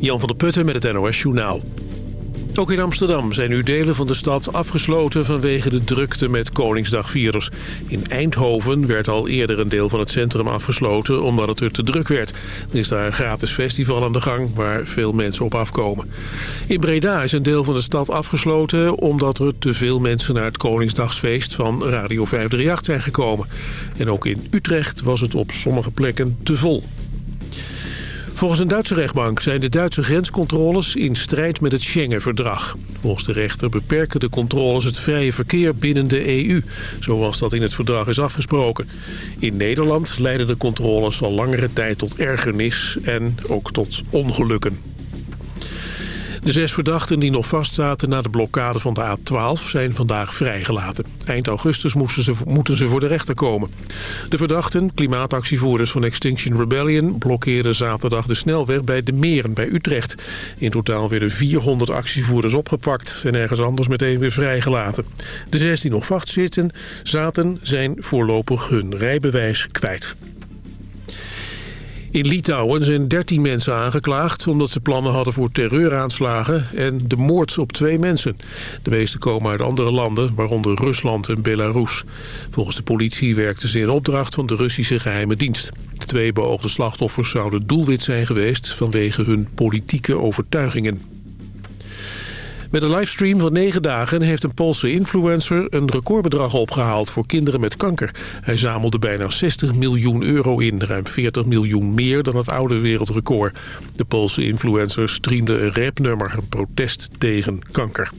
Jan van der Putten met het NOS Journaal. Ook in Amsterdam zijn nu delen van de stad afgesloten vanwege de drukte met Koningsdagvierders. In Eindhoven werd al eerder een deel van het centrum afgesloten omdat het er te druk werd. Er is daar een gratis festival aan de gang waar veel mensen op afkomen. In Breda is een deel van de stad afgesloten omdat er te veel mensen naar het Koningsdagsfeest van Radio 538 zijn gekomen. En ook in Utrecht was het op sommige plekken te vol. Volgens een Duitse rechtbank zijn de Duitse grenscontroles in strijd met het Schengen-verdrag. Volgens de rechter beperken de controles het vrije verkeer binnen de EU, zoals dat in het verdrag is afgesproken. In Nederland leiden de controles al langere tijd tot ergernis en ook tot ongelukken. De zes verdachten die nog vastzaten na de blokkade van de A12 zijn vandaag vrijgelaten. Eind augustus moesten ze, moeten ze voor de rechter komen. De verdachten, klimaatactievoerders van Extinction Rebellion... blokkeerden zaterdag de snelweg bij De Meren bij Utrecht. In totaal werden 400 actievoerders opgepakt... en ergens anders meteen weer vrijgelaten. De zes die nog vastzitten zaten zijn voorlopig hun rijbewijs kwijt. In Litouwen zijn 13 mensen aangeklaagd omdat ze plannen hadden voor terreuraanslagen en de moord op twee mensen. De meeste komen uit andere landen, waaronder Rusland en Belarus. Volgens de politie werkten ze in opdracht van de Russische geheime dienst. De twee beoogde slachtoffers zouden doelwit zijn geweest vanwege hun politieke overtuigingen. Met een livestream van negen dagen heeft een Poolse influencer een recordbedrag opgehaald voor kinderen met kanker. Hij zamelde bijna 60 miljoen euro in, ruim 40 miljoen meer dan het oude wereldrecord. De Poolse influencer streamde een rapnummer, een protest tegen kanker.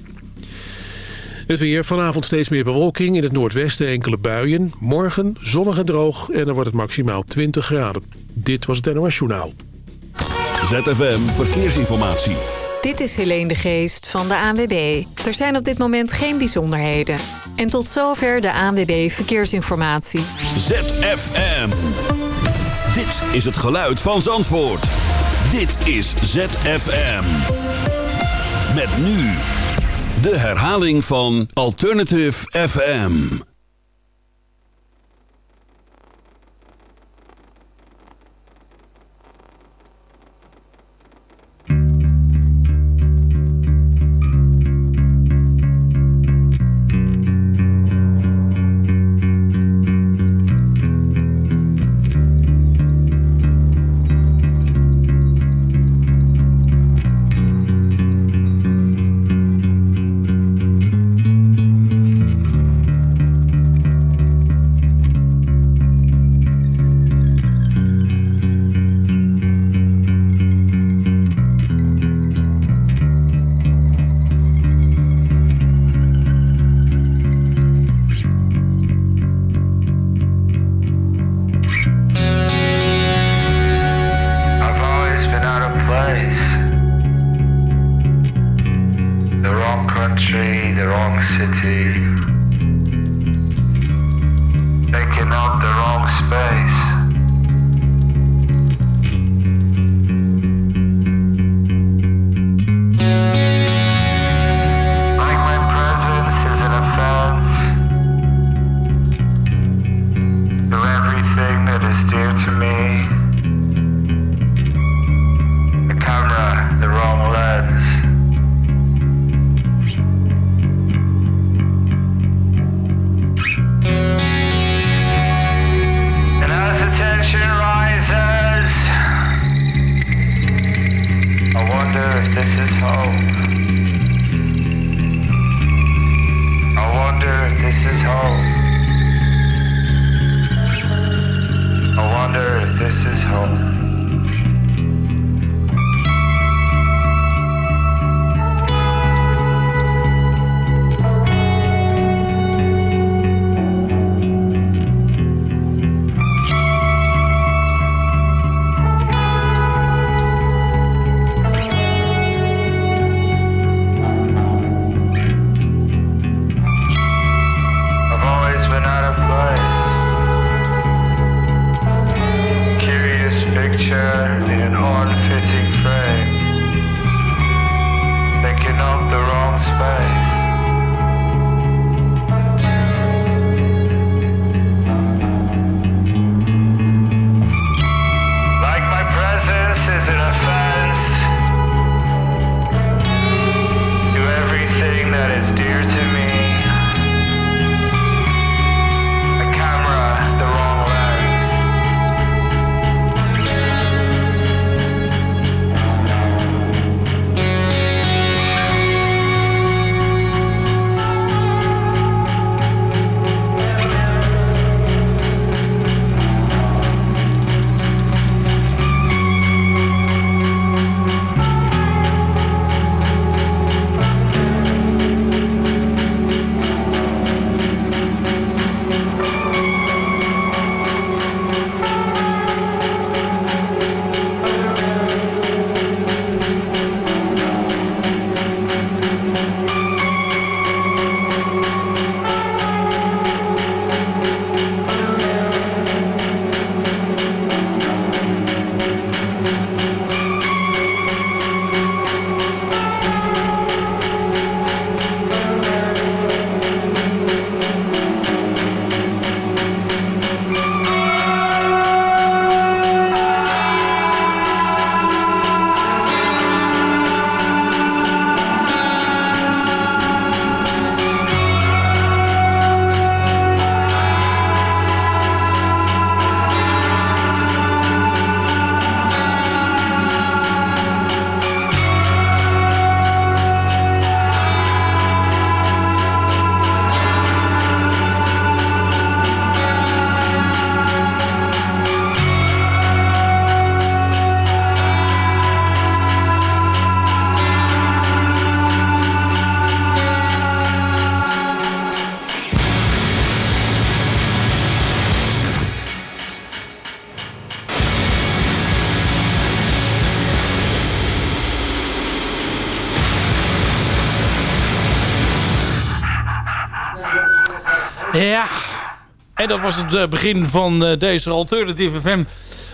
Het weer, vanavond steeds meer bewolking, in het noordwesten enkele buien. Morgen zonnig en droog en dan wordt het maximaal 20 graden. Dit was het NOS Journaal. ZFM Verkeersinformatie. Dit is Helene de Geest van de ANWB. Er zijn op dit moment geen bijzonderheden. En tot zover de ANWB Verkeersinformatie. ZFM. Dit is het geluid van Zandvoort. Dit is ZFM. Met nu de herhaling van Alternative FM. Dat was het begin van deze Alternative FM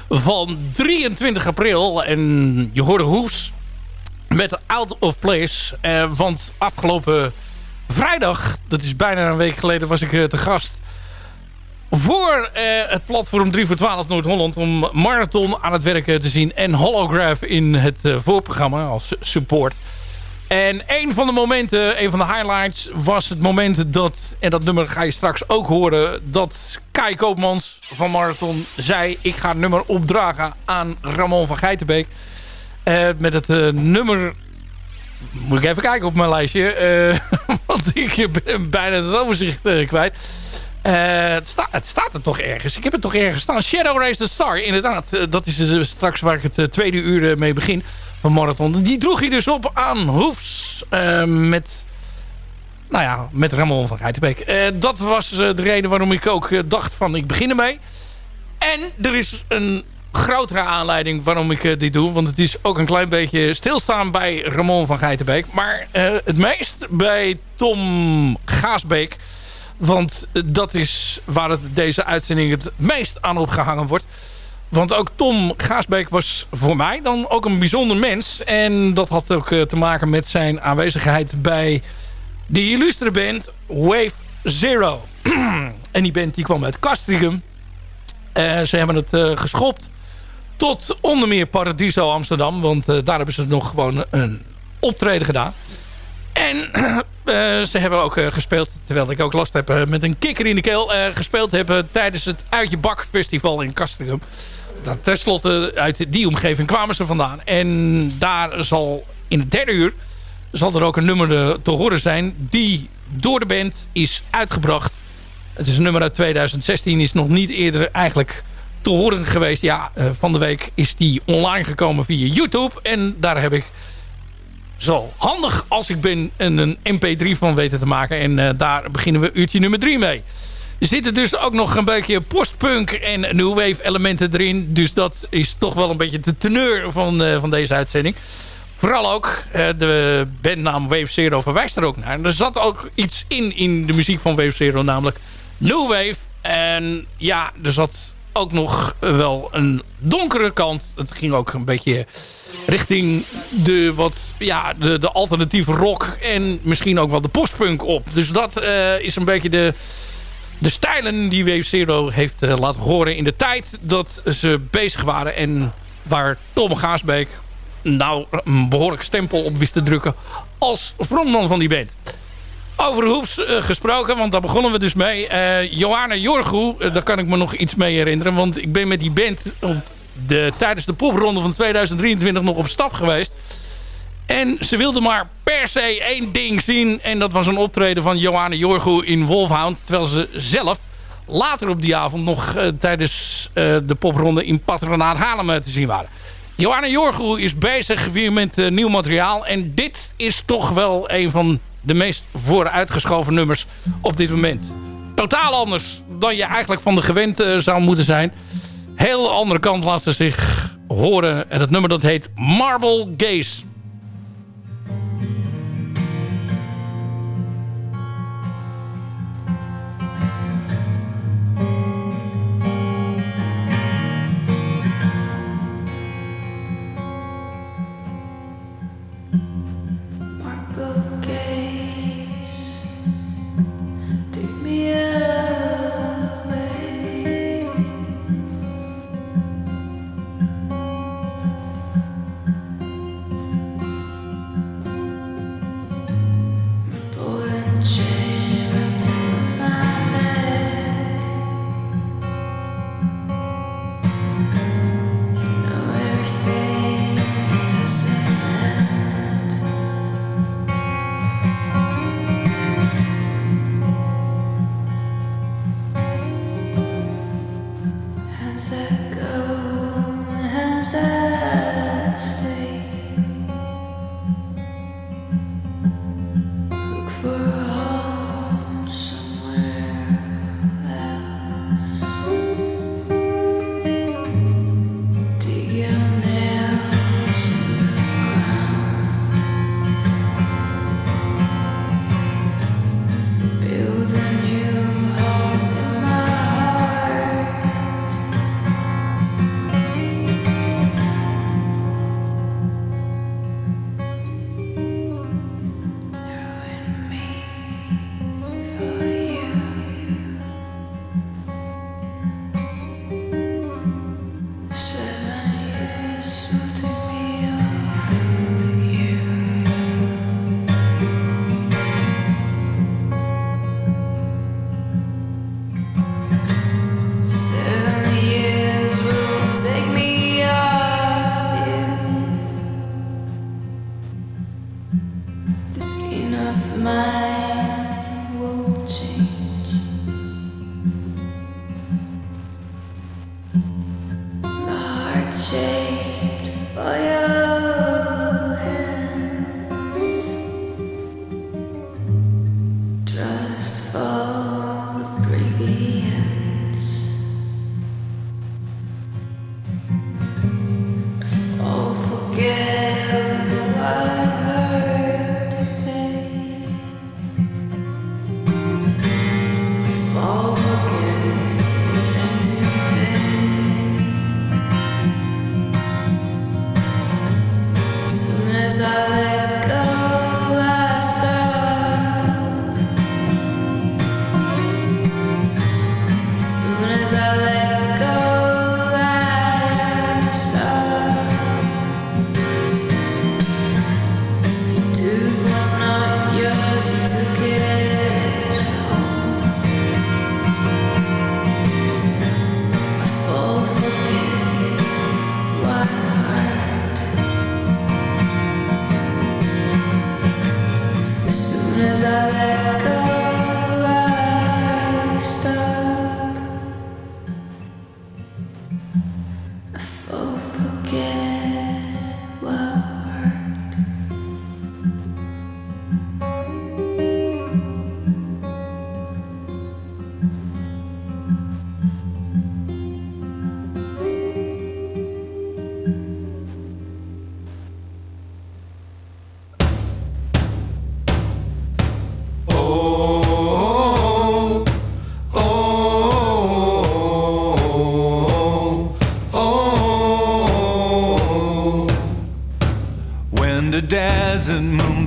van 23 april. En je hoorde Hoes met Out of Place. Uh, want afgelopen vrijdag, dat is bijna een week geleden, was ik uh, te gast... voor uh, het platform 3 voor 12 Noord-Holland... om Marathon aan het werken te zien en Holograph in het voorprogramma als support... En een van de momenten, een van de highlights was het moment dat... en dat nummer ga je straks ook horen... dat Kai Koopmans van Marathon zei... ik ga nummer opdragen aan Ramon van Geitenbeek. Uh, met het uh, nummer... Moet ik even kijken op mijn lijstje. Uh, want ik ben bijna het overzicht kwijt. Het, sta, het, staat er toch ergens. Ik heb het toch ergens staan. Shadow Race the Star, inderdaad. dat is straks waar ik het tweede uur mee begin van Marathon. Die droeg hij dus op aan Hoefs uh, met, nou ja, met Ramon van Geitenbeek. Uh, dat was uh, de reden waarom ik ook dacht van ik begin ermee. En er is een grotere aanleiding waarom ik dit doe. Want het is ook een klein beetje stilstaan bij Ramon van Geitenbeek. Maar het meest bij Tom Gaasbeek. Want dat is waar het, deze uitzending het meest aan opgehangen wordt. Want ook Tom Gaasbeek was voor mij dan ook een bijzonder mens. En dat had ook eh, te maken met zijn aanwezigheid bij de illustre band Wave Zero. en die band die kwam uit Castricum. Uh, ze hebben het uh, geschopt tot onder meer Paradiso Amsterdam. Want daar hebben ze nog gewoon een optreden gedaan. En ze hebben ook gespeeld, terwijl ik ook last heb met een kikker in de keel... gespeeld hebben tijdens het Uitje Bak Festival in Castricum dat, tenslotte uit die omgeving kwamen ze vandaan. En daar zal in het derde uur zal er ook een nummer te horen zijn die door de band is uitgebracht. Het is een nummer uit 2016, is nog niet eerder eigenlijk te horen geweest. Ja, uh, van de week is die online gekomen via YouTube. En daar heb ik zo handig als ik ben een mp3 van weten te maken. En uh, daar beginnen we uurtje nummer 3 mee. Zitten dus ook nog een beetje postpunk en new wave elementen erin. Dus dat is toch wel een beetje de teneur van, uh, van deze uitzending. Vooral ook, uh, de bandnaam Wave Zero verwijst er ook naar. er zat ook iets in, in de muziek van Wave Zero, namelijk new wave. En ja, er zat ook nog wel een donkere kant. Het ging ook een beetje richting de, wat, ja, de, de alternatieve rock en misschien ook wel de postpunk op. Dus dat uh, is een beetje de de stijlen die Wave Zero heeft uh, laten horen in de tijd dat ze bezig waren. En waar Tom Gaasbeek nou een behoorlijk stempel op wist te drukken als frontman van die band. Over Hoefs uh, gesproken, want daar begonnen we dus mee. Uh, Johanna Jorgu, daar kan ik me nog iets mee herinneren. Want ik ben met die band op de, tijdens de popronde van 2023 nog op stap geweest. En ze wilde maar per se één ding zien. En dat was een optreden van Johanne Jorgo in Wolfhound. Terwijl ze zelf later op die avond nog uh, tijdens uh, de popronde in Patronaat Haarlem eh, te zien waren. Johanne Jorgo is bezig weer met nieuw materiaal. En dit is toch wel een van de meest vooruitgeschoven nummers op dit moment. Totaal anders dan je eigenlijk van de gewend zou moeten zijn. Heel andere kant laat ze zich horen. En het nummer dat heet Marble Gaze.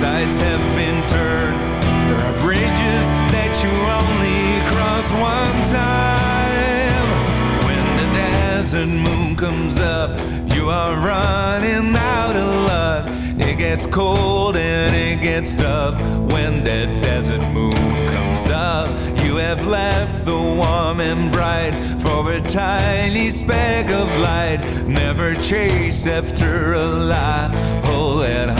sides have been turned. There are bridges that you only cross one time. When the desert moon comes up, you are running out of luck. It gets cold and it gets tough when that desert moon comes up. You have left the warm and bright for a tiny speck of light. Never chase after a lie. Hold that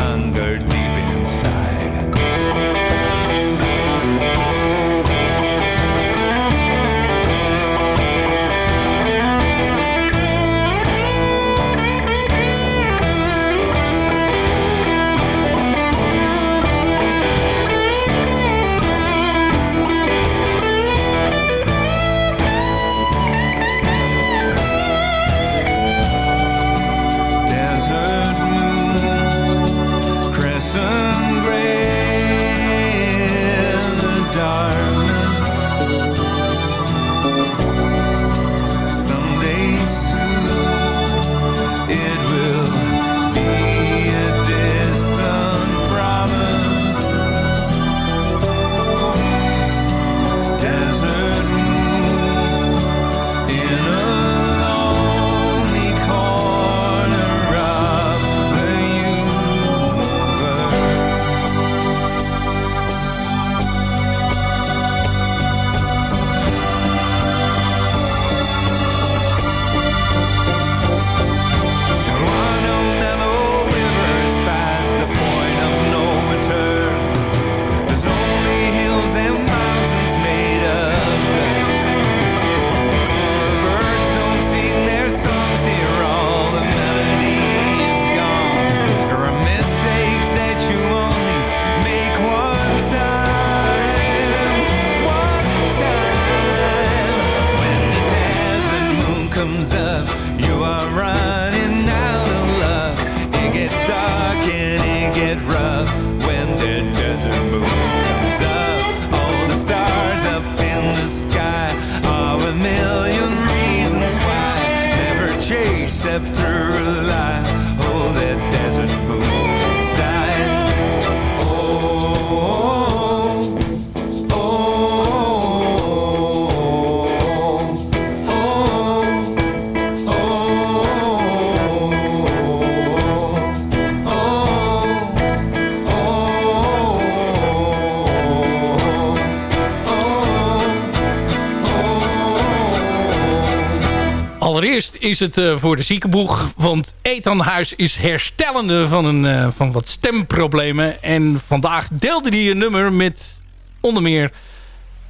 is het eh, voor de ziekenboeg. Want Ethan Huis is herstellende van, een, eh, van wat stemproblemen. En vandaag deelde hij een nummer met onder meer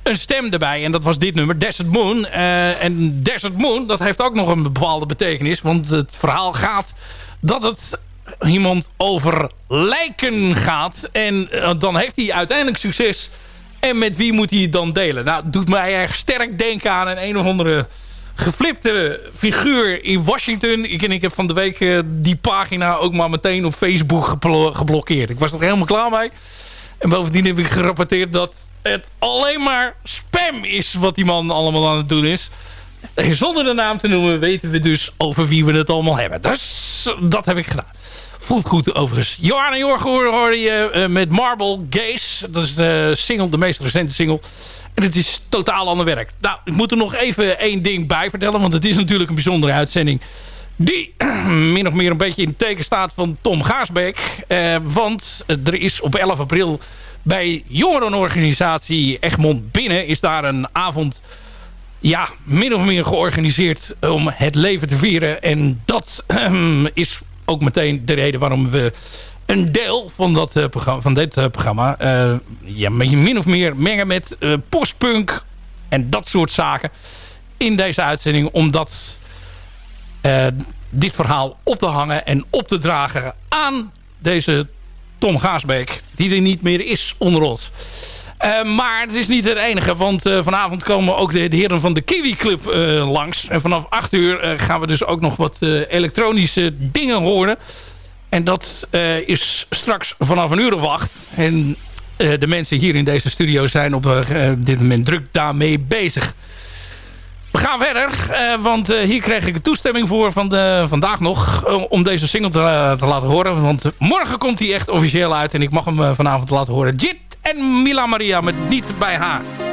een stem erbij. En dat was dit nummer, Desert Moon. Eh, en Desert Moon, dat heeft ook nog een bepaalde betekenis. Want het verhaal gaat dat het iemand over lijken gaat. En dan heeft hij uiteindelijk succes. En met wie moet hij het dan delen? Nou, doet mij erg sterk denken aan een een of andere geflipte figuur in Washington. Ik, en ik heb van de week eh, die pagina ook maar meteen op Facebook geblo- geblokkeerd. Ik was er helemaal klaar mee. En bovendien heb ik gerapporteerd dat het alleen maar spam is wat die man allemaal aan het doen is. En zonder de naam te noemen weten we dus over wie we het allemaal hebben. Dus dat heb ik gedaan. Voelt goed overigens. Johanna Jorgen hoorde je eh, met Marble Gaze. Dat is de single, de meest recente single. En het is totaal ander werk. Nou, ik moet er nog even één ding bij vertellen. Want het is natuurlijk een bijzondere uitzending. Die min of meer een beetje in het teken staat van Tom Gaasbeek. Eh, want er is op 11 april bij jongerenorganisatie Egmond Binnen... is daar een avond ja, min of meer georganiseerd om het leven te vieren. En dat is ook meteen de reden waarom we een deel van, dat, eh, programma, van dit eh, programma... eh, ja, min of meer mengen met postpunk en dat soort zaken in deze uitzending. Omdat dit verhaal op te hangen en op te dragen aan deze Tom Gaasbeek... die er niet meer is onder ons. Maar het is niet het enige, want vanavond komen ook de, heren van de Kiwi Club langs. En vanaf 8 uur gaan we dus ook nog wat elektronische dingen horen. En dat eh, is straks vanaf een uur of. En eh, de mensen hier in deze studio zijn op eh, dit moment druk daarmee bezig. We gaan verder, want hier kreeg ik toestemming voor van de, vandaag nog... om deze single te, te laten horen. Want morgen komt hij echt officieel uit en ik mag hem vanavond laten horen. Jit en Mila Maria met Niet bij haar.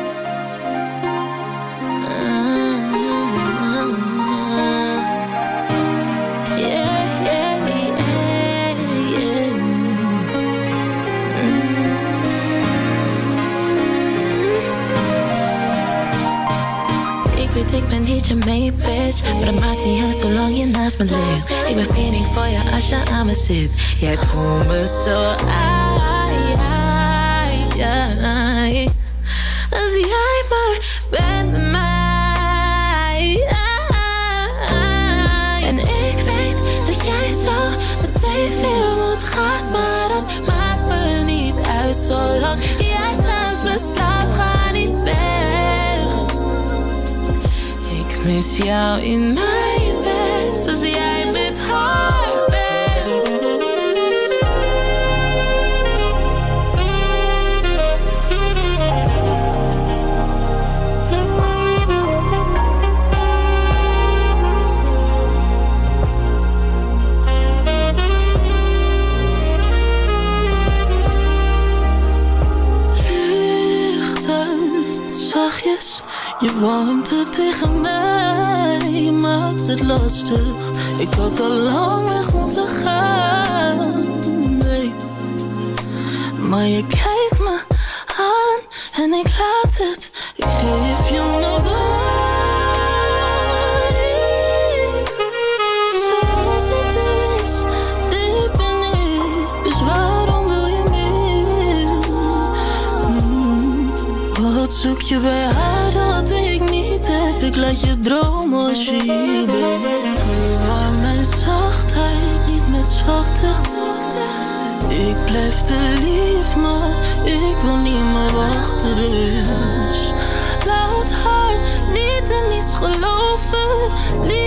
Ben niet je main bitch Maar dat maakt niet uit zolang je naast me ligt Ik ben feeling voor je als je aan me zit Jij voelt me zo ai, ik mis jou in mijn je warmte tegen mij maakt het lastig. Ik had al lang weg moeten gaan, nee. Maar je kijkt me aan en ik laat het. Ik geef je mijn body. Zoals het laat je dromen als je hier bent. Mijn zachtheid, niet met zwakte. Ik blijf te lief, maar ik wil niet meer wachten. Dus laat haar niet in niets geloven. Lief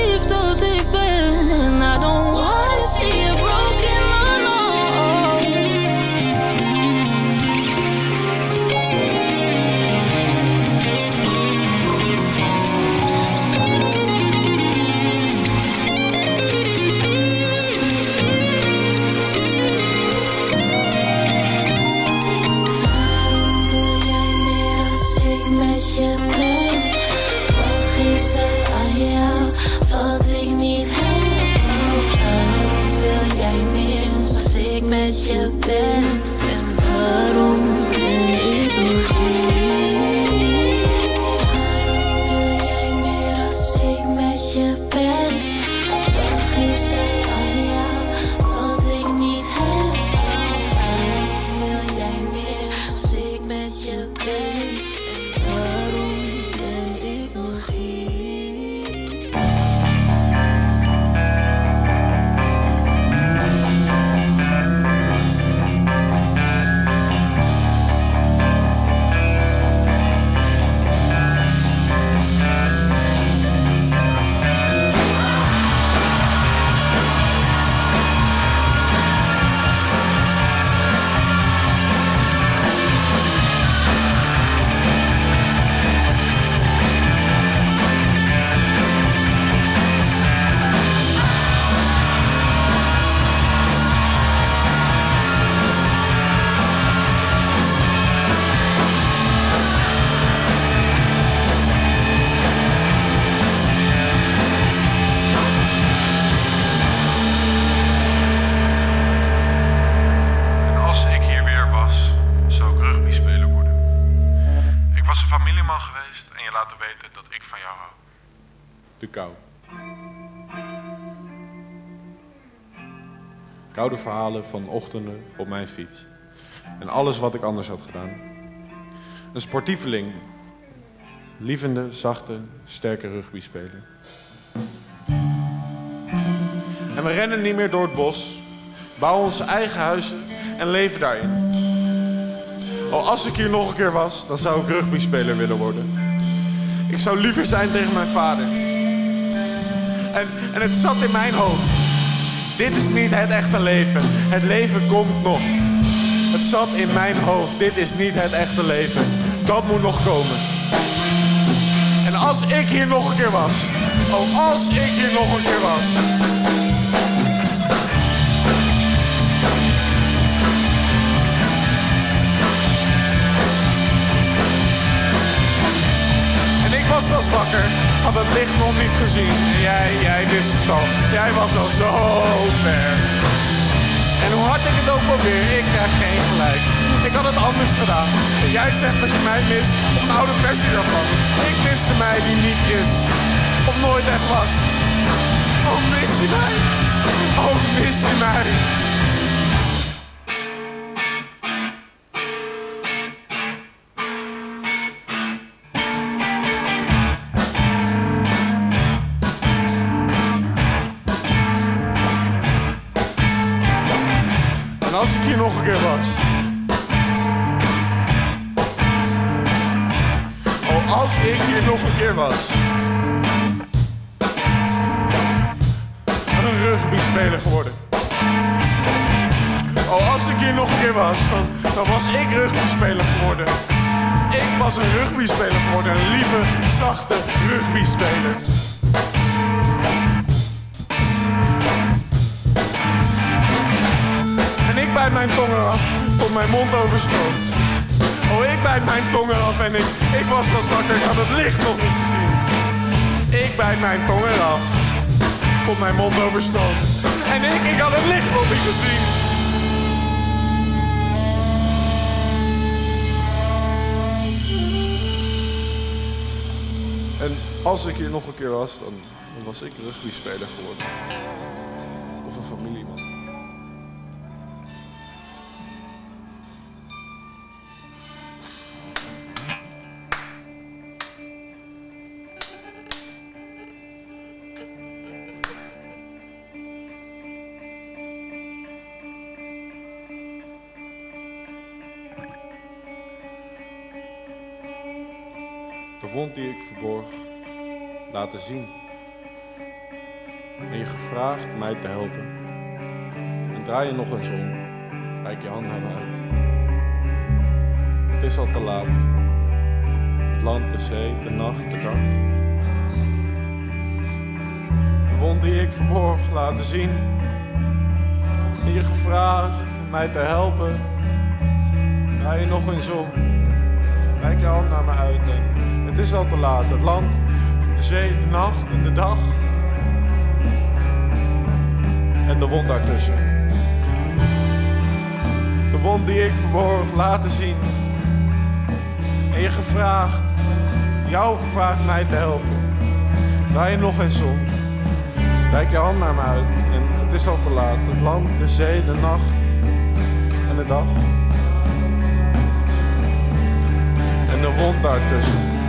laten weten dat ik van jou hou. De kou. Koude verhalen van ochtenden op mijn fiets. En alles wat ik anders had gedaan. Een sportieveling. Lievende, zachte, sterke rugbyspeler. En we rennen niet meer door het bos. Bouwen onze eigen huizen en leven daarin. Oh, als ik hier nog een keer was, dan zou ik rugbyspeler willen worden. Ik zou liever zijn tegen mijn vader. En, en het zat in mijn hoofd. Dit is niet het echte leven. Het leven komt nog. Het zat in mijn hoofd. Dit is niet het echte leven. Dat moet nog komen. En als ik hier nog een keer was. Oh, als ik hier nog een keer was. Was pas wakker, had het licht nog niet gezien. En jij, jij wist het al. Jij was al zo ver. En hoe hard ik het ook probeer, ik krijg geen gelijk. Ik had het anders gedaan. En jij zegt dat je mij mist op een oude versie daarvan. Ik miste mij die niet is. Of nooit echt was. Oh, mis je mij? Oh, mis je mij? Hier nog een keer was. Oh, als ik hier nog een keer was. Een rugbyspeler geworden. Oh, als ik hier nog een keer was, dan, dan was ik rugbyspeler geworden. Ik was een rugbyspeler geworden, een lieve, zachte rugbyspeler. Bijt mijn tong eraf tot mijn mond overstroomt. Oh, ik bijt mijn tong eraf en ik, ik was pas wakker, ik had het licht nog niet gezien. Ik bijt mijn tong eraf tot mijn mond overstroomt. En ik, ik had het licht nog niet gezien. En als ik hier nog een keer was, dan, dan was ik rugbyspeler geworden. Of een familieman. Wond die ik verborg, laten zien. En je gevraagd mij te helpen. En draai je nog eens om, reik je hand naar me uit. Het is al te laat. Het land, de zee, de nacht, de dag. De wond die ik verborg, laten zien. En je gevraagd mij te helpen. Draai je nog eens om. Reik je hand naar me uit het is al te laat. Het land, de zee, de nacht en de dag. En de wond daartussen. wond die ik verborg laten zien. En je gevraagd, jou gevraagd mij te helpen. Waar je nog eens zon. Reik je hand naar me uit en het is al te laat. Het land, de zee, de nacht en de dag. En de wond daartussen.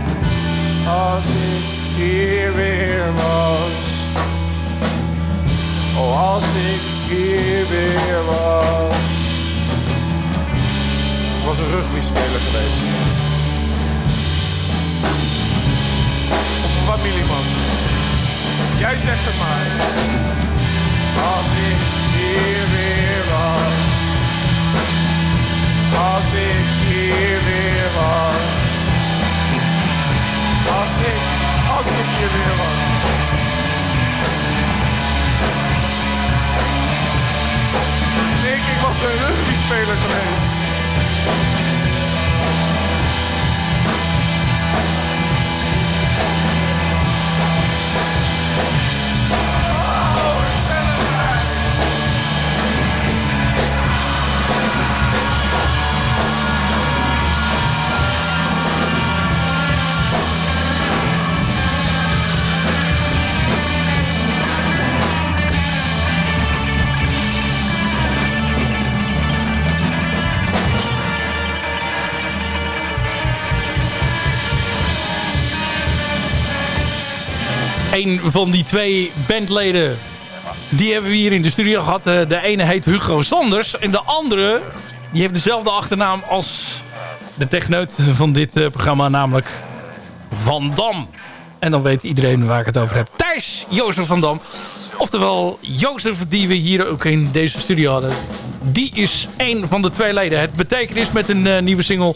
Als ik hier weer was. Oh, als ik hier weer was. Was een rugbyspeler geweest. Of een familieman. Jij zegt het maar. Als ik hier weer was. Als ik hier weer was. Als ik, als ik hier weer was. Ik, ik was een rugbyspeler geweest. Een van die twee bandleden... die hebben we hier in de studio gehad. Eh, De ene heet Hugo Sanders. En de andere die heeft dezelfde achternaam als de techneut van dit eh, programma. Namelijk Van Dam. En dan weet iedereen waar ik het over heb. Thijs Jozef van Dam. Oftewel Jozef die we hier ook in deze studio hadden. Die is een van de twee leden. Het betekenis met een eh, nieuwe single...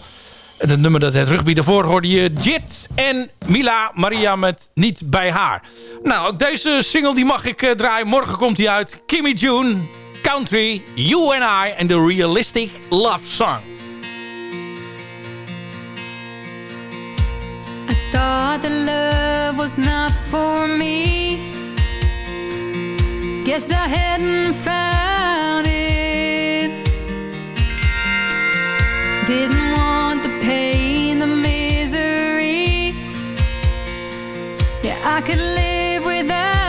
Het nummer dat het rugby daarvoor hoorde je Jit en Mila Maria met Niet Bij Haar. Nou, ook deze single die mag ik eh, draaien. Morgen komt hij uit. Kimmy June, Country, You and I en The Realistic Love Song. I thought that love was not for me. Guess I hadn't found it. Didn't want the pain, the misery. Yeah, I could live without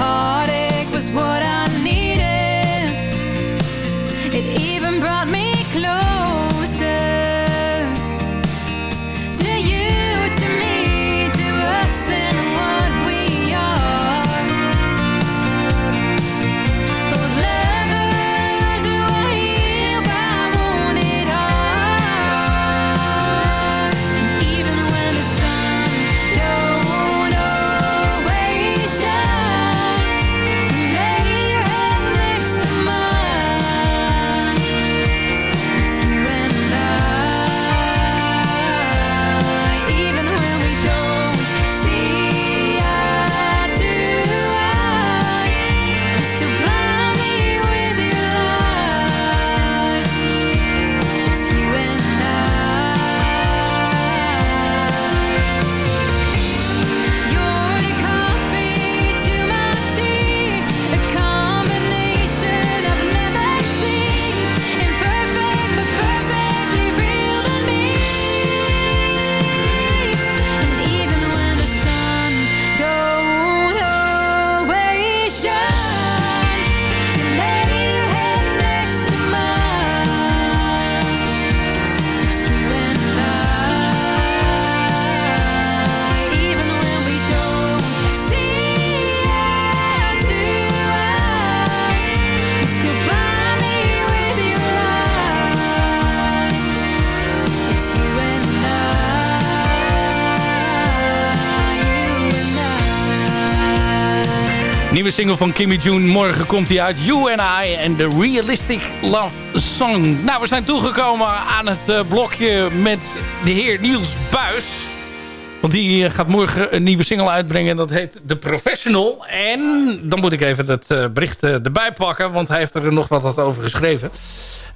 heart. Single van Kimmy June. Morgen komt hij uit. You and I and the Realistic Love Song. Nou, we zijn toegekomen aan het uh, blokje met de heer Niels Buis. Want die uh, gaat morgen een nieuwe single uitbrengen. Dat heet The Professional. En dan moet ik even het uh, bericht erbij pakken. Want hij heeft er nog wat over geschreven.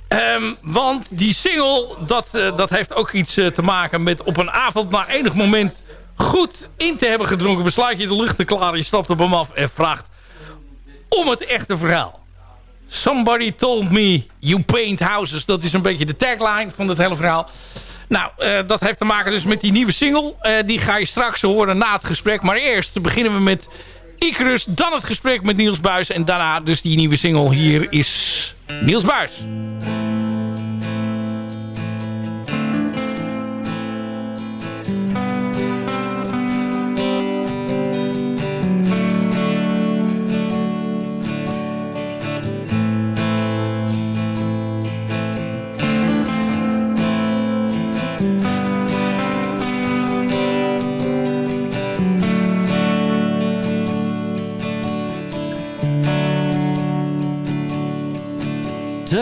Um, want die single, dat, dat heeft ook iets te maken met op een avond na enig moment goed in te hebben gedronken... besluit je de lucht te klaren, je stapt op hem af en vraagt om het echte verhaal. Somebody told me you paint houses. Dat is een beetje de tagline van het hele verhaal. Nou, uh, dat heeft te maken dus met die nieuwe single. Uh, die ga je straks horen na het gesprek. Maar eerst beginnen we met Icarus. Dan het gesprek met Niels Buis. En daarna dus die nieuwe single. Hier is Niels Buis.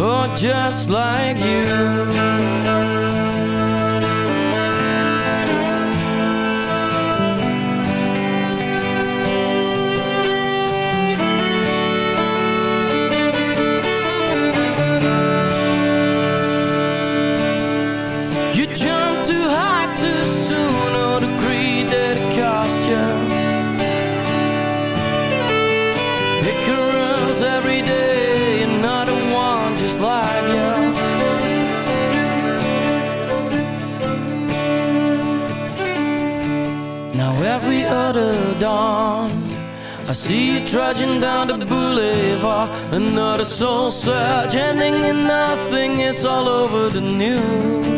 Oh, just like. You trudging down the boulevard. Another soul search, ending in nothing. It's all over the news.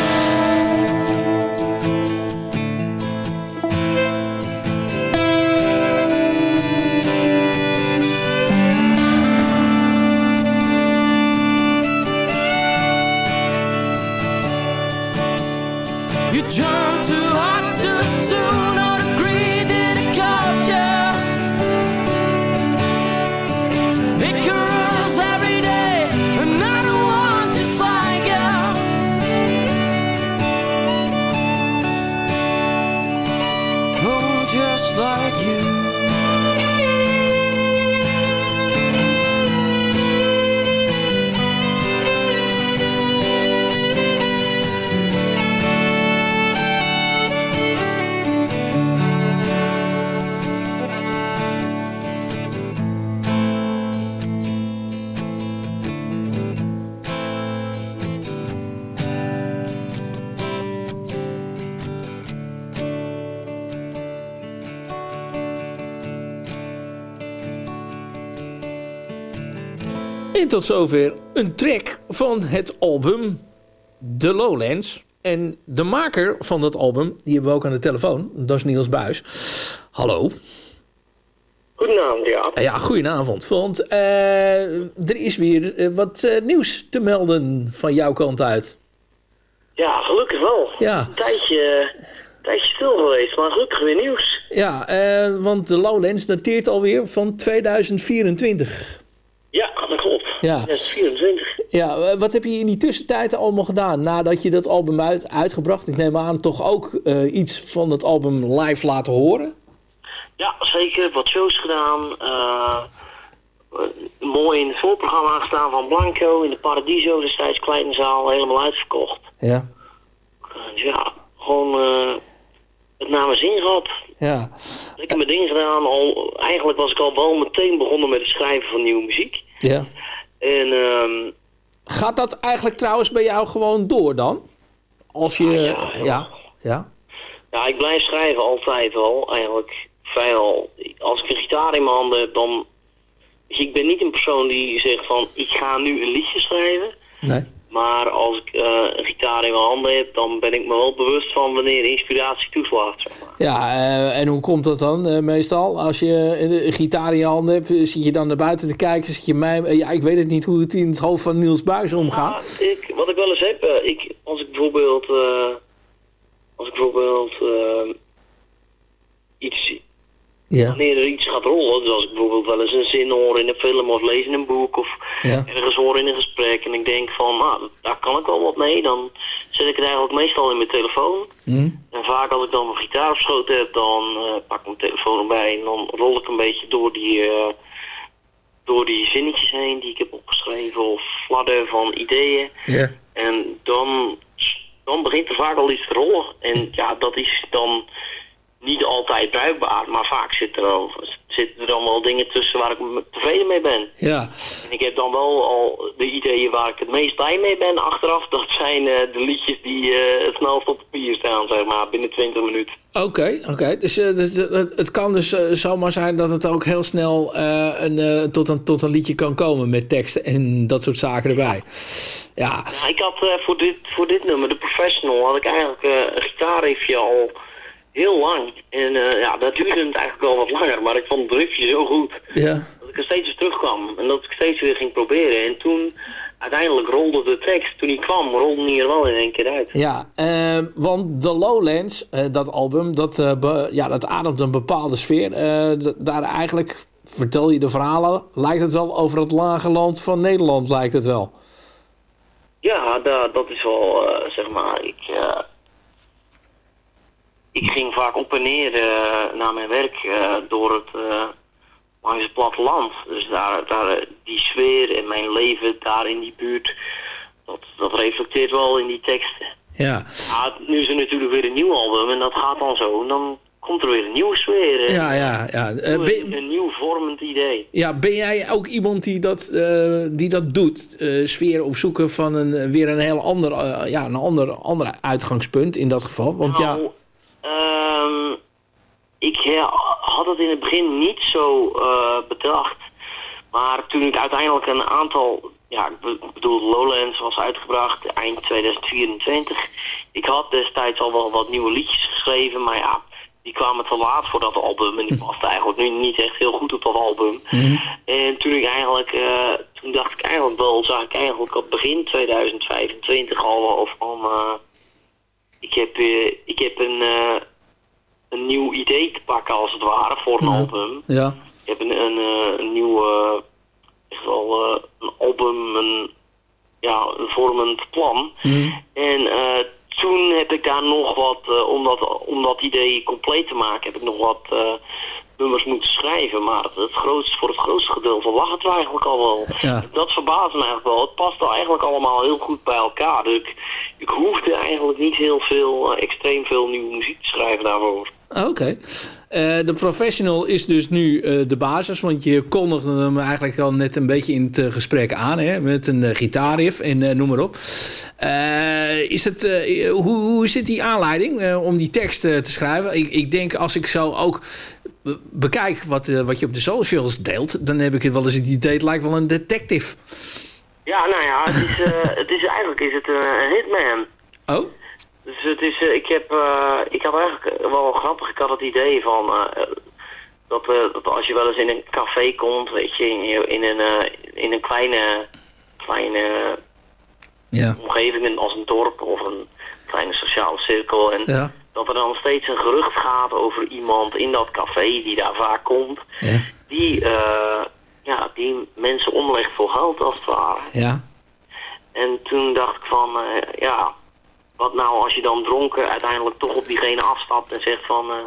Tot zover een track van het album The Lowlands. En de maker van dat album, die hebben we ook aan de telefoon. Dat is Niels Buis. Hallo. Goedenavond, ja. Ja, goedenavond. Want eh, er is weer eh, wat eh, nieuws te melden van jouw kant uit. Ja, gelukkig wel. Ja. Een tijdje, een tijdje stil geweest, maar gelukkig weer nieuws. Ja, want de Lowlands dateert alweer van 2024. Ja, dat klopt. Ja. 2024. Ja, wat heb je in die tussentijd allemaal gedaan nadat je dat album uit, uitgebracht? Ik neem aan toch ook eh, iets van het album live laten horen? Ja, zeker. Wat shows gedaan. eh, eh, mooi in het voorprogramma gestaan van Blanco in de Paradiso destijds, kleine zaal, helemaal uitverkocht. Ja. Dus ja, gewoon het naar mijn zin gehad. Ja. Lekker mijn ding gedaan. Al, eigenlijk was ik al wel meteen begonnen met het schrijven van nieuwe muziek. Ja. En ehm, Gaat dat eigenlijk trouwens bij jou gewoon door dan? Als je... ja, ja. ja. Ja, ik blijf schrijven altijd wel, eigenlijk vrijwel. Als ik een gitaar in mijn handen heb, dan... Ik ben niet een persoon die zegt van, ik ga nu een liedje schrijven. Nee. Maar als ik eh, een gitaar in mijn handen heb, dan ben ik me wel bewust van wanneer inspiratie toeslaat. Zeg maar. Ja, eh, en hoe komt dat dan eh, meestal? Als je een, gitaar in je handen hebt, zit je dan naar buiten te kijken? Zit je mij, ja, ik weet het niet hoe het in het hoofd van Niels Buijs omgaat. Ik, wat ik wel eens heb, ik, als ik bijvoorbeeld, als ik bijvoorbeeld iets, Ja. wanneer er iets gaat rollen, dus als ik bijvoorbeeld wel eens een zin hoor in een film of lees in een boek of Ja. ergens hoor in een gesprek en ik denk van, nou, daar kan ik wel wat mee, dan zet ik het eigenlijk meestal in mijn telefoon. Hm? En vaak als ik dan mijn gitaar op schoot heb, dan eh, pak ik mijn telefoon erbij en dan rol ik een beetje door die, eh, door die zinnetjes heen die ik heb opgeschreven of fladder van ideeën. En dan, dan begint er vaak al iets te rollen. En ja, dat is dan niet altijd bruikbaar, maar vaak zit er al, zitten er dan wel dingen tussen waar ik tevreden mee ben. Ja. En ik heb dan wel al de ideeën waar ik het meest blij mee ben achteraf. Dat zijn eh, de liedjes die eh, het snelst op papier staan, zeg maar, binnen 20 minuten. Oké, oké. Dus, eh, dus, het, het kan dus zomaar zijn dat het ook heel snel een, tot, een, tot een liedje kan komen met teksten en dat soort zaken erbij. Ja, Ja, ik had voor, dit, voor dit nummer, de Professional, had ik eigenlijk een gitaarriffje al heel lang. En eh, ja, dat duurde het eigenlijk wel wat langer, maar ik vond het riffje zo goed. ja. Dat ik er steeds weer terugkwam en dat ik steeds weer ging proberen. En toen, uiteindelijk rolde de tekst, toen hij kwam, rolde hij er wel in één keer uit. Ja, eh, want The Lowlands, eh, dat album, dat, eh, ja, dat ademt een bepaalde sfeer. Daar eigenlijk, vertel je de verhalen, lijkt het wel over het lage land van Nederland, lijkt het wel. Ja, da, dat is wel, zeg maar, ik, ik ging vaak op en neer eh, naar mijn werk eh, door het, eh, langs het platteland. Dus daar, daar, die sfeer en mijn leven daar in die buurt, dat, dat reflecteert wel in die teksten. Ja, Ja, nu is er natuurlijk weer een nieuw album en dat gaat dan zo. En dan komt er weer een nieuwe sfeer. en ja, ja. ja. Een, ben, een nieuw vormend idee. ja, ben jij ook iemand die dat, die dat doet? Eh, sfeer opzoeken van een, weer een heel ander, ja, een ander, ander uitgangspunt in dat geval? Want ja, Ehm, ik eh, had het in het begin niet zo eh, bedacht. Maar toen ik uiteindelijk een aantal... Ja, ik be- ik bedoel, Lowlands was uitgebracht eind 2024. Ik had destijds al wel wat nieuwe liedjes geschreven, maar ja... Die kwamen te laat voor dat album en die pasten eigenlijk nu niet echt heel goed op dat album. En toen ik eigenlijk, eh, toen dacht ik eigenlijk wel, zag ik eigenlijk op begin 2025 al wel van, eh, ik heb, eh, ik heb een, eh, een nieuw idee te pakken als het ware voor een album. ja. Ik heb een, een, eh, een nieuw, eh, echt wel eh, een album, een, ja, een vormend plan. En eh, toen heb ik daar nog wat, om, dat, om dat idee compleet te maken, heb ik nog wat eh, nummers moeten schrijven. Maar het, grootste, voor het grootste gedeelte lag het eigenlijk al wel. Ja. Dat verbaasde me eigenlijk wel. Het paste eigenlijk allemaal heel goed bij elkaar. Dus ik, ik hoefde eigenlijk niet heel veel, eh, extreem veel nieuwe muziek te schrijven daarvoor. Oké. Eh, de professional is dus nu eh, de basis, want je kondigde hem eigenlijk al net een beetje in het gesprek aan, hè, met een gitaarriff en noem maar op. Is het, hoe, hoe zit die aanleiding om die tekst te schrijven? Ik, ik denk als ik zo ook bekijk wat, eh, wat je op de socials deelt, dan heb ik wel eens het idee, het lijkt wel een detective. Ja, nou ja, het is, eh, het is eigenlijk is het een hitman. Oh? Dus het is, eh, ik heb, ik had eigenlijk wel grappig, ik had het idee van, dat, dat als je wel eens in een café komt, weet je, in, in een, in een kleine, kleine Ja. omgeving als een dorp of een kleine sociale cirkel. En Ja. Dat er dan steeds een gerucht gaat over iemand in dat café die daar vaak komt. Ja. Die, eh, ja, die mensen omlegt voor geld als het ware. Ja. En toen dacht ik van, eh, ja, wat nou als je dan dronken uiteindelijk toch op diegene afstapt en zegt van, eh,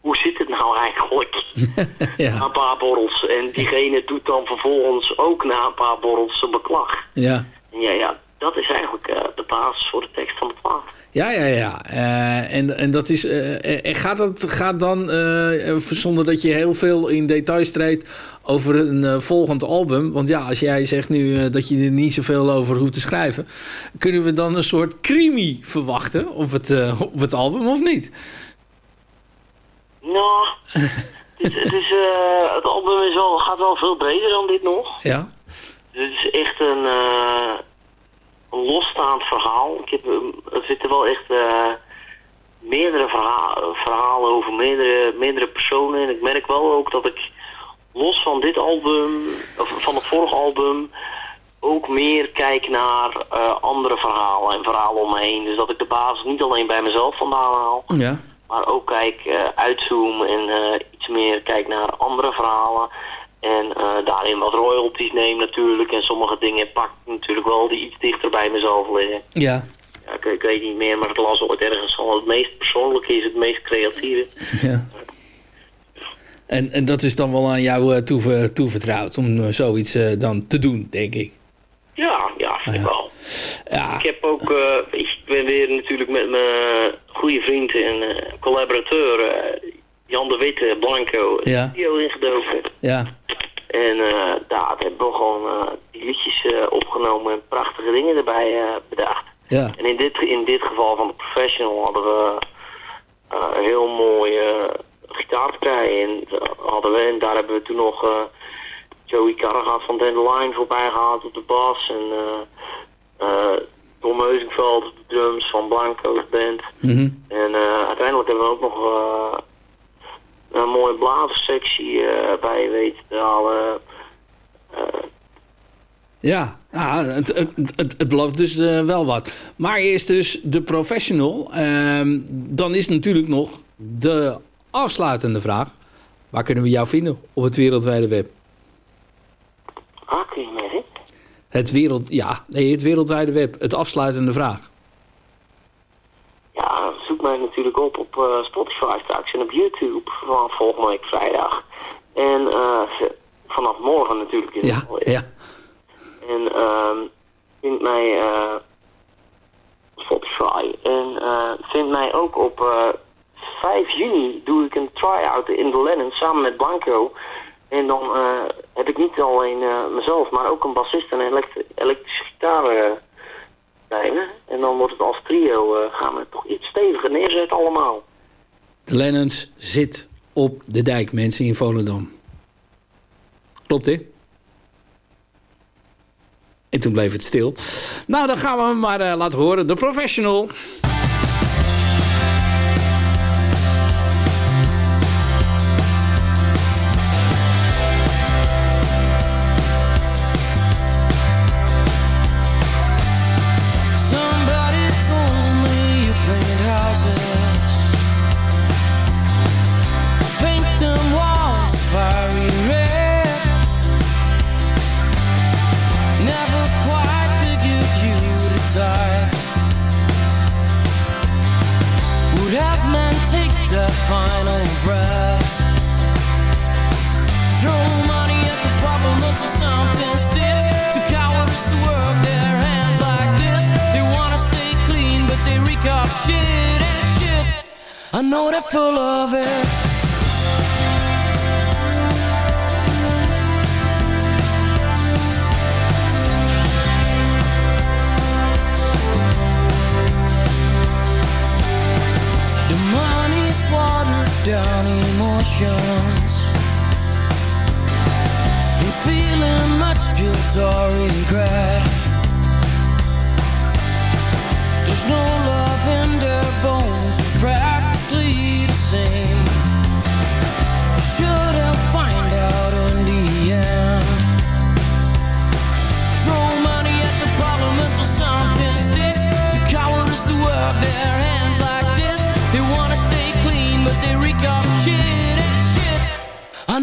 hoe zit het nou eigenlijk? Na een paar borrels. En diegene doet dan vervolgens ook na een paar borrels zijn beklag. Ja. En ja, ja, dat is eigenlijk de basis voor de tekst van de plaat. Ja, ja, ja. Eh, en, en dat is. eh, en gaat dat gaat dan, eh, zonder dat je heel veel in details treedt, over een eh, volgend album? Want ja, als jij zegt nu eh, dat je er niet zoveel over hoeft te schrijven, kunnen we dan een soort crimi verwachten op het, eh, op het album of niet? Nou, het, het, is, eh, het album is wel, gaat wel veel breder dan dit nog. Ja. Het is echt een, eh, een losstaand verhaal. Ik heb, eh, er zitten wel echt eh, meerdere verha- verhalen over meerdere, meerdere personen. En ik merk wel ook dat ik los van dit album, of van het vorige album, ook meer kijk naar eh, andere verhalen en verhalen om me heen. Dus dat ik de basis niet alleen bij mezelf vandaan haal, Ja. maar ook kijk, eh uitzoom en iets meer kijk naar andere verhalen. En eh, daarin wat royalties neem natuurlijk. En sommige dingen pak ik natuurlijk wel die iets dichter bij mezelf liggen. Ja. Ja, ik, ik weet niet meer, maar het las ooit ergens al. Het meest persoonlijke is het meest creatieve. ja. En, en dat is dan wel aan jou eh, toever- toevertrouwd om eh, zoiets eh, dan te doen, denk ik. Ja, ja, vind ik wel. Ja. Ik heb ook, eh, ik ben weer natuurlijk met mijn goede vriend en eh, collaborateur eh, Jan de Witte, Blanco, Ja. studio ingedoken. Ja. En daar hebben we gewoon eh, die liedjes eh, opgenomen en prachtige dingen erbij eh, bedacht. Ja. En in dit, in dit geval van de Professional hadden we een heel mooie gitaarpartij. En hadden we, en daar hebben we toen nog Joey Carraghat van Dandelion voorbij gehad op de bas. En Tom Heuzingveld op de drums van Blanco's band. Mhm. En uiteindelijk hebben we ook nog een mooie blazerssectie eh bij weten te halen. Eh, Ja, ja het, het, het, het belooft dus eh, wel wat. Maar eerst dus de professional. Ehm, dan is natuurlijk nog de afsluitende vraag. Waar kunnen we jou vinden op het wereldwijde web? ah, kun je? Het wereld, ja, nee, het wereldwijde web. Het afsluitende vraag. Mij natuurlijk op op eh, Spotify straks en op YouTube van volgende week vrijdag. En eh, vanaf morgen natuurlijk in Ja, ja. En ehm vind mij eh, Spotify. En eh vind mij ook op eh 5 juni doe ik een try-out in de Lennon samen met Blanco. En dan heb ik niet alleen mezelf, maar ook een bassist en een elektri- elektrische gitaar En dan wordt het als trio, eh, gaan we toch iets steviger neerzetten allemaal. De Lennons zit op de dijk, mensen in Volendam. Klopt, hè? En toen bleef het stil. Nou, dan gaan we hem maar eh, laten horen. De Professional.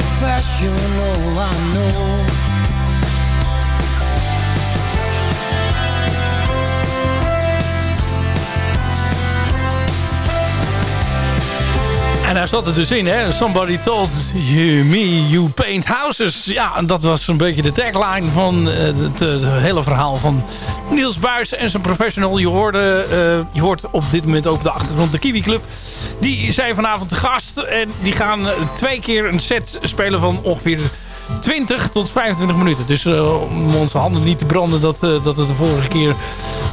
professional I know. En daar zat het dus in, hè? Somebody told you me you paint houses. Ja, en dat was een beetje de tagline van eh, het, het, hele verhaal van Niels Buijs en zijn professional. Je, hoorde, eh, je hoort op dit moment ook de achtergrond de Kiwi Club. Die zijn vanavond te gast en die gaan eh, twee keer een set spelen van ongeveer 20 tot 25 minuten. Dus eh, om onze handen niet te branden dat, eh, dat het de vorige keer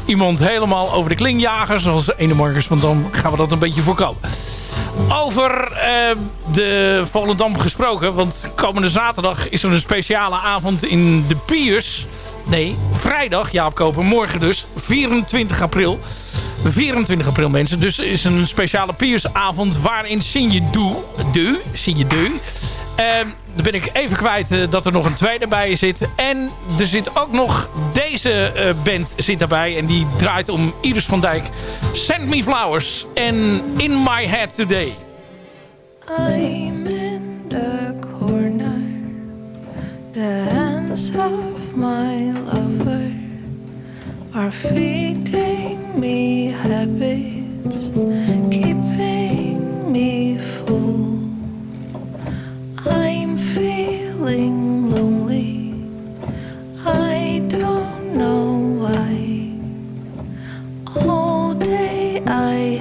iemand helemaal over de kling jagen. Zoals ene Marcus van Dam gaan we dat een beetje voorkomen. Over eh, de Volendam gesproken. Want komende zaterdag is er een speciale avond in de Piers. Nee, vrijdag, Jaap Koper, morgen dus. 24 april. 24 april mensen. Dus is een speciale Piersavond waarin Sinje Doe, De, Sinje De. Ehm, dan ben ik even kwijt eh, dat er nog een tweede bij zit. En er zit ook nog deze eh, band zit daarbij. En die draait om Iris van Dijk. Send Me Flowers. En In My Head Today. I'm in the corner. The hands of my lover are feeding me habits, keeping me full. I'm feeling lonely. I don't know why. All day I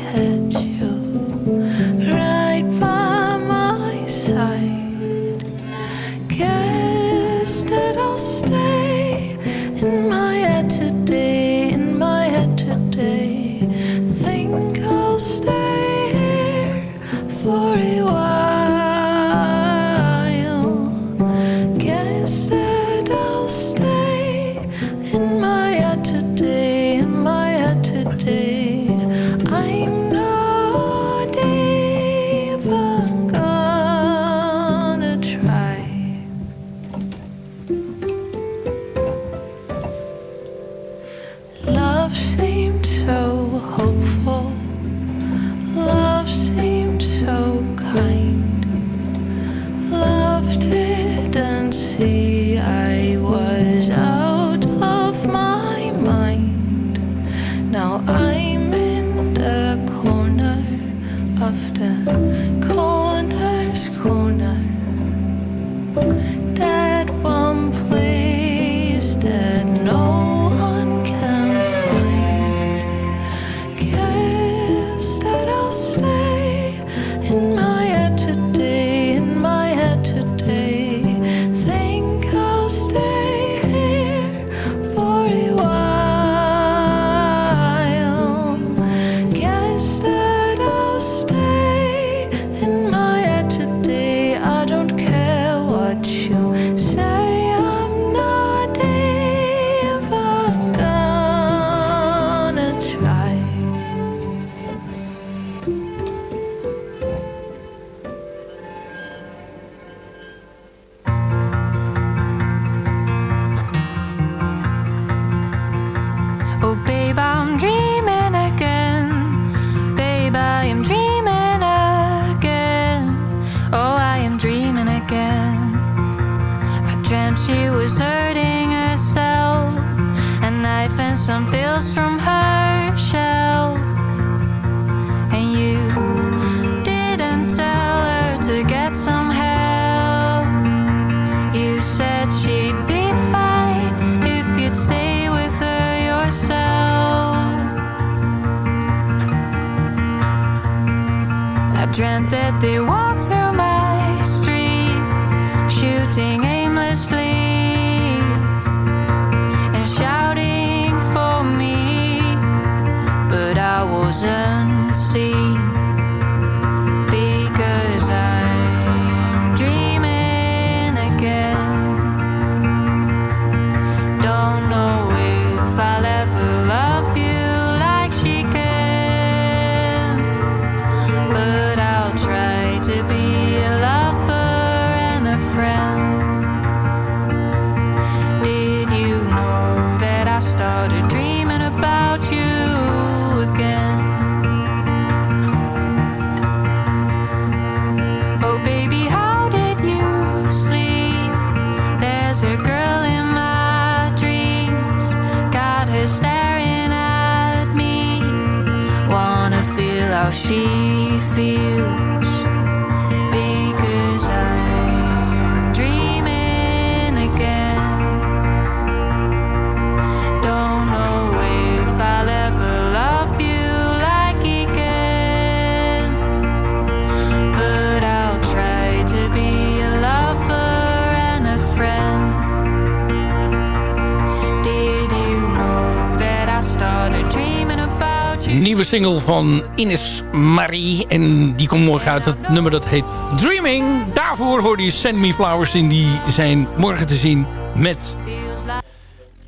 single van Ines Marie. En die komt morgen uit. Het nummer dat heet Dreaming. Daarvoor hoorde je Send Me Flowers in. Die zijn morgen te zien met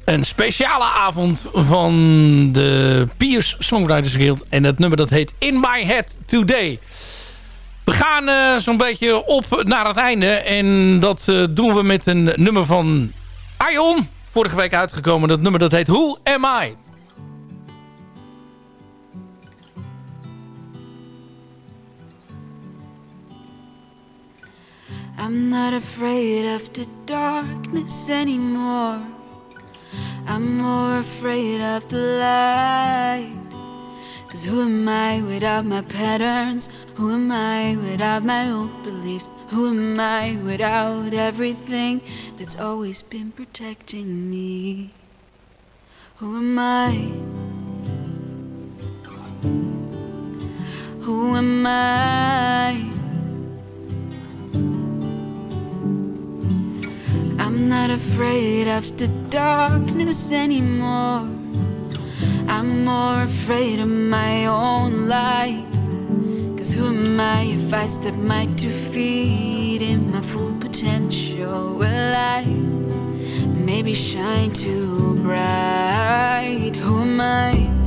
een speciale avond van de Piers Songwriters Guild. En het nummer dat heet In My Head Today. We gaan eh, zo'n beetje op naar het einde. En dat eh, doen we met een nummer van Ion. Vorige week uitgekomen. Dat nummer dat heet Who Am I? I'm not afraid of the darkness anymore. I'm more afraid of the light. Cause who am I without my patterns? Who am I without my old beliefs? Who am I without everything that's always been protecting me? Who am I? Who am I? I'm not afraid of the darkness anymore. I'm more afraid of my own light. Cause who am I if I step my two feet in my full potential? Will I maybe shine too bright? Who am I?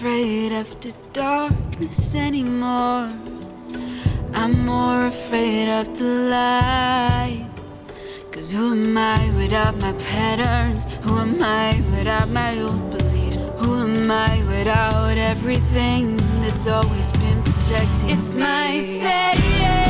Afraid of the darkness anymore. I'm more afraid of the light. Cause who am I without my patterns? Who am I without my old beliefs? Who am I without everything that's always been protected? It's my say.